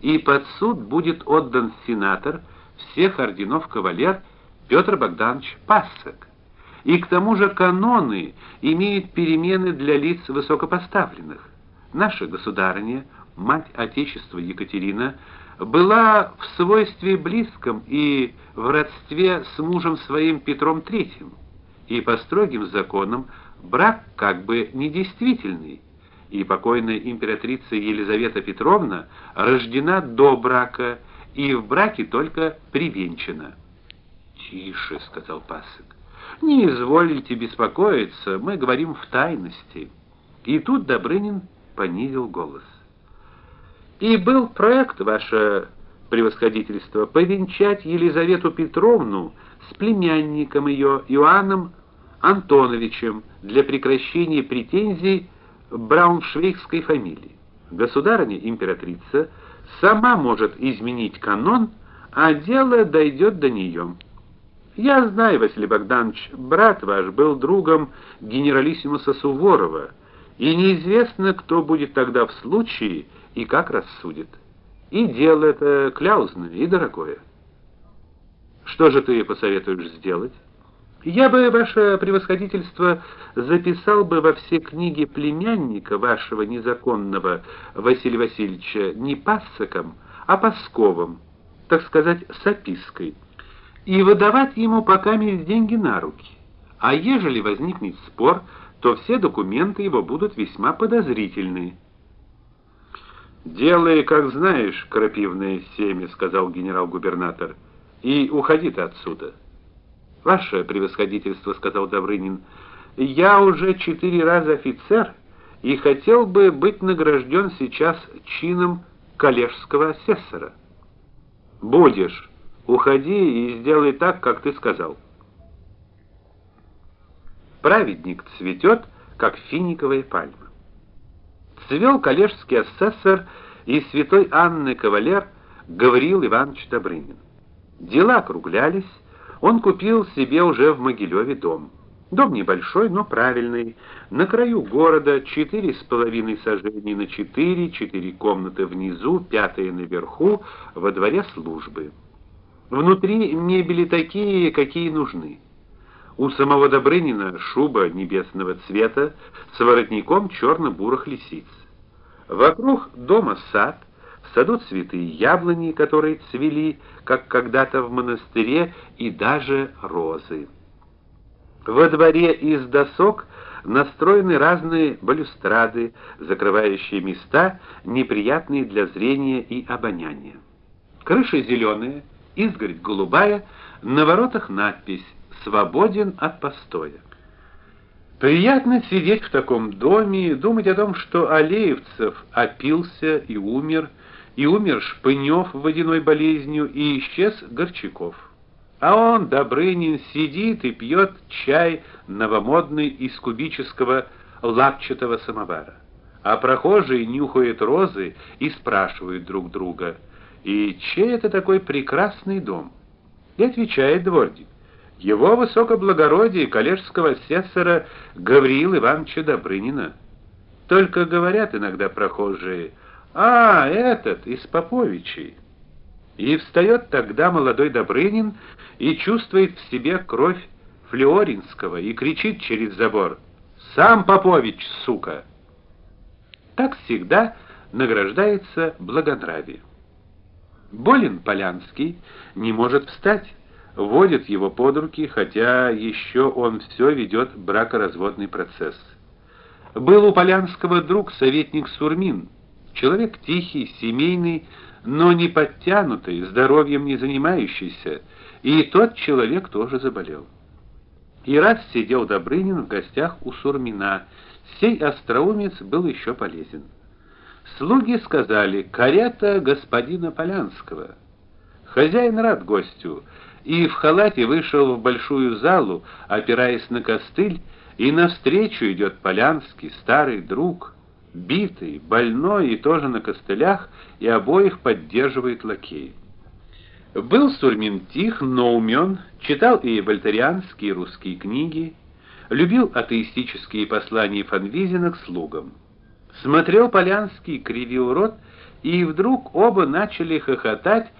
и под суд будет отдан сенатор всех орденов кавалер Петр Богданович Пассек. И к тому же каноны имеют перемены для лиц высокопоставленных. Наша государыня, мать отечества Екатерина, была в свойстве близком и в родстве с мужем своим Петром III, и по строгим законам брак как бы недействительный. И покойная императрица Елизавета Петровна рождена до брака и в браке только привенчана. "Тише", сказал Пасык. "Не изволите беспокоиться, мы говорим в тайности". И тут Добрынин понизил голос. И был проект ваше превосходительство повенчать Елизавету Петровну с племянником ее Иоанном Антоновичем для прекращения претензий брауншвейгской фамилии. Государыня императрица сама может изменить канон, а дело дойдет до нее. Я знаю, Василий Богданович, брат ваш был другом генералиссимуса Суворова, и неизвестно, кто будет тогда в случае и как рассудит. И дело это кляузное и дорогое. Что же ты посоветуешь сделать? Я бы ваше превосходительство записал бы во все книги племянника вашего незаконного Василия Васильевича не Пассаком, а Пасковым, так сказать, с опиской, и выдавать ему пока деньги на руки. А ежели возникнет спор, то все документы его будут весьма подозрительны. Делай, как знаешь, крапивное семя, сказал генерал-губернатор. И уходи ты отсюда. Ваше превосходительство, сказал Добрынин. Я уже четыре раза офицер и хотел бы быть награжден сейчас чином коллежского асессора. Будешь. Уходи и сделай так, как ты сказал. Праведник цветет, как финиковая пальма. Цвел коллежский асессор и святой Анны кавалер Гавриил Иванович Добрынин. Дела округлялись, он купил себе уже в Могилеве дом. Дом небольшой, но правильный, на краю города, четыре с половиной сажений на четыре, четыре комнаты внизу, пятая наверху, во дворе службы. Внутри мебели такие, какие нужны. У самого Добрынина шуба небесного цвета с воротником черно бурых лисиц. Вокруг дома сад, в саду цветы яблони, которые цвели, как когда-то в монастыре, и даже розы. Во дворе из досок настроены разные балюстрады, закрывающие места, неприятные для зрения и обоняния. Крыша зеленая, изгородь голубая, на воротах надпись: "Свободен от постоя". Приятно сидеть в таком доме и думать о том, что Алеевцев опился и умер, и умер Шпынев водяной болезнью, и исчез Горчаков. А он, Добрынин, сидит и пьет чай новомодный из кубического лапчатого самовара. А прохожие нюхают розы и спрашивают друг друга: "И чей это такой прекрасный дом?" И отвечает дворник: его высокоблагородие коллежского асессора Гавриила Ивановича Добрынина. Только говорят иногда прохожие: "А, этот из Поповичей". И встает тогда молодой Добрынин и чувствует в себе кровь Флоринского и кричит через забор: "Сам Попович, сука!" Так всегда награждается благонравие. Болен Полянский не может встать водит его под руки, хотя еще он все ведет бракоразводный процесс. Был у Полянского друг, советник Сурмин, человек тихий, семейный, но не подтянутый, здоровьем не занимающийся, и тот человек тоже заболел. И раз сидел Добрынин в гостях у Сурмина, сей остроумец был еще полезен. Слуги сказали: "Карета господина Полянского". Хозяин рад гостю, и в халате вышел в большую залу, опираясь на костыль, и навстречу идет Полянский, старый друг, битый, больной и тоже на костылях, и обоих поддерживает лакей. Был Сурмин тих, но умен, читал и вольтерианские русские книги, любил атеистические послания Фанвизина к слугам. Смотрел Полянский, кривил рот и вдруг оба начали хохотать